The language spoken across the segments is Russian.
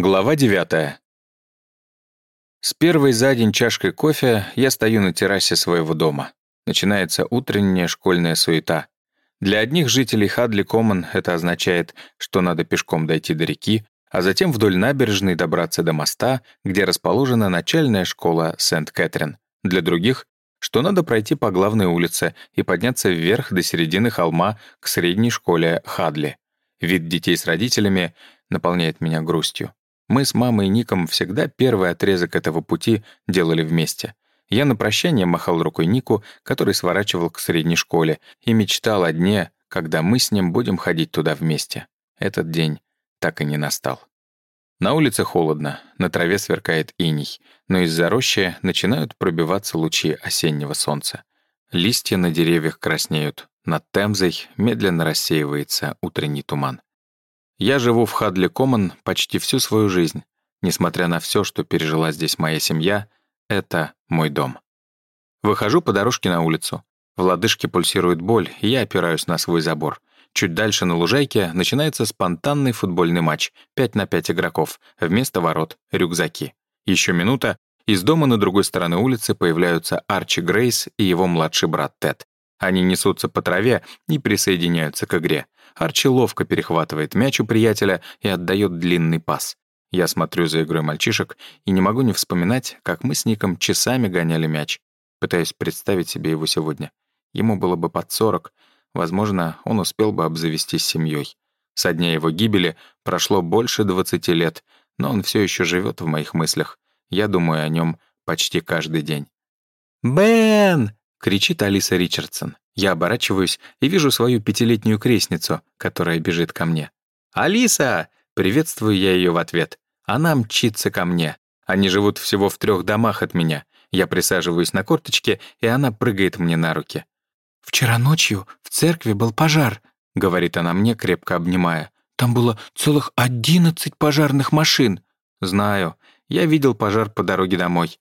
Глава 9. С первой за день чашкой кофе я стою на террасе своего дома. Начинается утренняя школьная суета. Для одних жителей Хадли Коммон это означает, что надо пешком дойти до реки, а затем вдоль набережной добраться до моста, где расположена начальная школа Сент-Кэтрин. Для других, что надо пройти по главной улице и подняться вверх до середины холма к средней школе Хадли. Вид детей с родителями наполняет меня грустью. Мы с мамой и Ником всегда первый отрезок этого пути делали вместе. Я на прощание махал рукой Нику, который сворачивал к средней школе, и мечтал о дне, когда мы с ним будем ходить туда вместе. Этот день так и не настал. На улице холодно, на траве сверкает иней, но из-за рощи начинают пробиваться лучи осеннего солнца. Листья на деревьях краснеют, над Темзой медленно рассеивается утренний туман. Я живу в Хадли Коммон почти всю свою жизнь. Несмотря на все, что пережила здесь моя семья, это мой дом. Выхожу по дорожке на улицу. В лодыжке пульсирует боль, и я опираюсь на свой забор. Чуть дальше на лужайке начинается спонтанный футбольный матч. 5 на 5 игроков. Вместо ворот — рюкзаки. Еще минута, из дома на другой стороне улицы появляются Арчи Грейс и его младший брат Тед. Они несутся по траве и присоединяются к игре. Арчи ловко перехватывает мяч у приятеля и отдает длинный пас. Я смотрю за игрой мальчишек и не могу не вспоминать, как мы с Ником часами гоняли мяч. Пытаюсь представить себе его сегодня. Ему было бы под сорок. Возможно, он успел бы обзавестись семьей. Со дня его гибели прошло больше двадцати лет, но он все еще живет в моих мыслях. Я думаю о нем почти каждый день. «Бен!» — кричит Алиса Ричардсон. Я оборачиваюсь и вижу свою пятилетнюю крестницу, которая бежит ко мне. «Алиса!» — приветствую я ее в ответ. Она мчится ко мне. Они живут всего в трех домах от меня. Я присаживаюсь на корточке, и она прыгает мне на руки. «Вчера ночью в церкви был пожар», — говорит она мне, крепко обнимая. «Там было целых одиннадцать пожарных машин». «Знаю. Я видел пожар по дороге домой».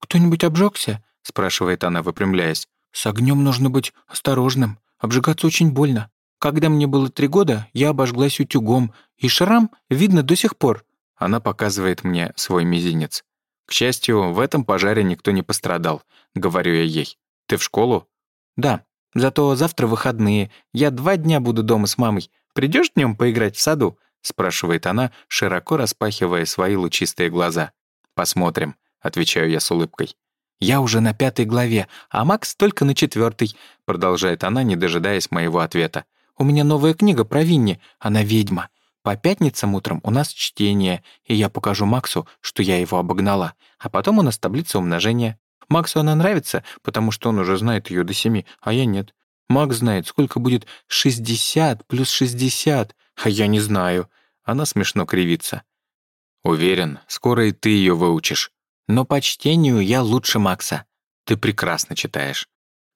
«Кто-нибудь обжегся?» — спрашивает она, выпрямляясь. «С огнем нужно быть осторожным. Обжигаться очень больно. Когда мне было три года, я обожглась утюгом, и шрам видно до сих пор». Она показывает мне свой мизинец. «К счастью, в этом пожаре никто не пострадал», — говорю я ей. «Ты в школу?» «Да. Зато завтра выходные. Я два дня буду дома с мамой. Придешь днем поиграть в саду?» — спрашивает она, широко распахивая свои лучистые глаза. «Посмотрим», — отвечаю я с улыбкой. «Я уже на пятой главе, а Макс только на четвертой», продолжает она, не дожидаясь моего ответа. «У меня новая книга про Винни, она ведьма. По пятницам утром у нас чтение, и я покажу Максу, что я его обогнала. А потом у нас таблица умножения. Максу она нравится, потому что он уже знает ее до семи, а я нет. Макс знает, сколько будет 60 плюс 60, а я не знаю». Она смешно кривится. «Уверен, скоро и ты ее выучишь», но по чтению я лучше Макса. Ты прекрасно читаешь.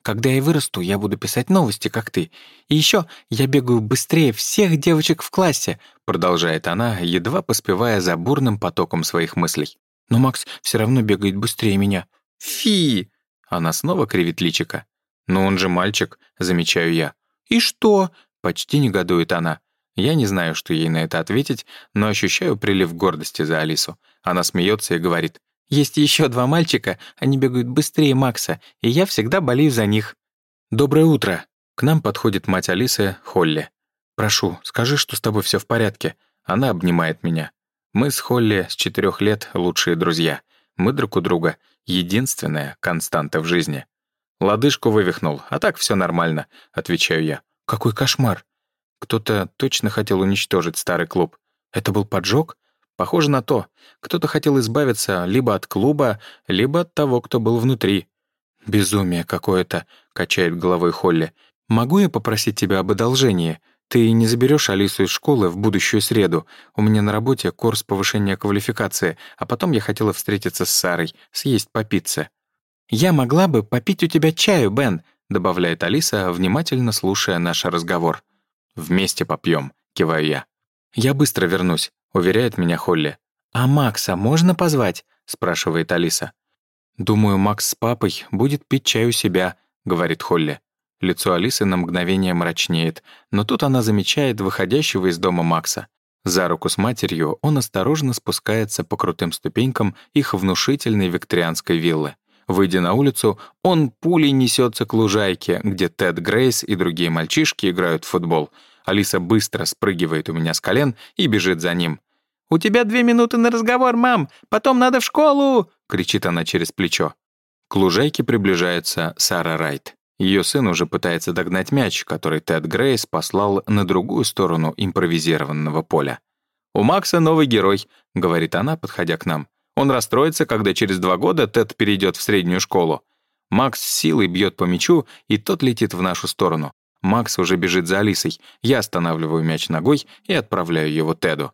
Когда я вырасту, я буду писать новости, как ты. И еще я бегаю быстрее всех девочек в классе», продолжает она, едва поспевая за бурным потоком своих мыслей. «Но Макс все равно бегает быстрее меня». «Фи!» Она снова кривит личика. «Но он же мальчик», замечаю я. «И что?» Почти негодует она. Я не знаю, что ей на это ответить, но ощущаю прилив гордости за Алису. Она смеется и говорит. Есть еще два мальчика, они бегают быстрее Макса, и я всегда болею за них». «Доброе утро!» К нам подходит мать Алисы, Холли. «Прошу, скажи, что с тобой все в порядке». Она обнимает меня. Мы с Холли с четырех лет лучшие друзья. Мы друг у друга единственная константа в жизни. Лодыжку вывихнул, а так все нормально, отвечаю я. Какой кошмар. Кто-то точно хотел уничтожить старый клуб. Это был поджог? Похоже на то. Кто-то хотел избавиться либо от клуба, либо от того, кто был внутри. «Безумие какое-то», — качает головой Холли. «Могу я попросить тебя об одолжении? Ты не заберешь Алису из школы в будущую среду. У меня на работе курс повышения квалификации, а потом я хотела встретиться с Сарой, съесть по пицце». «Я могла бы попить у тебя чаю, Бен», — добавляет Алиса, внимательно слушая наш разговор. «Вместе попьем», — киваю я. «Я быстро вернусь уверяет меня Холли. «А Макса можно позвать?» — спрашивает Алиса. «Думаю, Макс с папой будет пить чай у себя», — говорит Холли. Лицо Алисы на мгновение мрачнеет, но тут она замечает выходящего из дома Макса. За руку с матерью он осторожно спускается по крутым ступенькам их внушительной викторианской виллы. Выйдя на улицу, он пулей несется к лужайке, где Тед Грейс и другие мальчишки играют в футбол. Алиса быстро спрыгивает у меня с колен и бежит за ним. «У тебя две минуты на разговор, мам! Потом надо в школу!» — кричит она через плечо. К лужайке приближается Сара Райт. Ее сын уже пытается догнать мяч, который Тед Грейс послал на другую сторону импровизированного поля. «У Макса новый герой», — говорит она, подходя к нам. Он расстроится, когда через два года Тед перейдет в среднюю школу. Макс с силой бьет по мячу, и тот летит в нашу сторону. Макс уже бежит за Алисой. Я останавливаю мяч ногой и отправляю его Теду.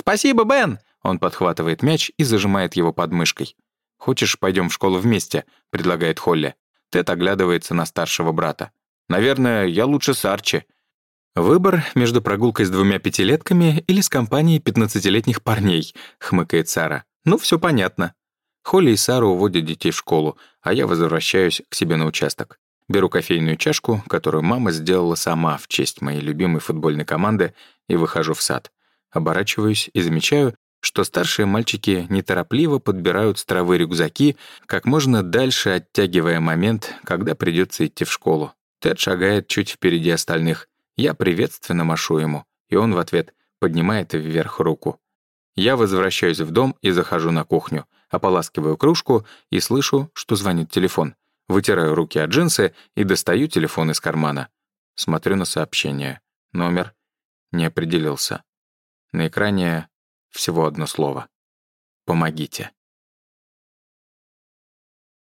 «Спасибо, Бен!» Он подхватывает мяч и зажимает его под мышкой. «Хочешь, пойдем в школу вместе?» — предлагает Холли. Тед оглядывается на старшего брата. «Наверное, я лучше с Арчи». «Выбор между прогулкой с двумя пятилетками или с компанией пятнадцатилетних парней», — хмыкает Сара. Ну, все понятно. Холли и Сара уводят детей в школу, а я возвращаюсь к себе на участок. Беру кофейную чашку, которую мама сделала сама в честь моей любимой футбольной команды, и выхожу в сад. Оборачиваюсь и замечаю, что старшие мальчики неторопливо подбирают с травы рюкзаки, как можно дальше оттягивая момент, когда придется идти в школу. Тед шагает чуть впереди остальных. Я приветственно машу ему, и он в ответ поднимает вверх руку. Я возвращаюсь в дом и захожу на кухню, ополаскиваю кружку и слышу, что звонит телефон. Вытираю руки от джинсы и достаю телефон из кармана. Смотрю на сообщение. Номер не определился. На экране всего одно слово. «Помогите».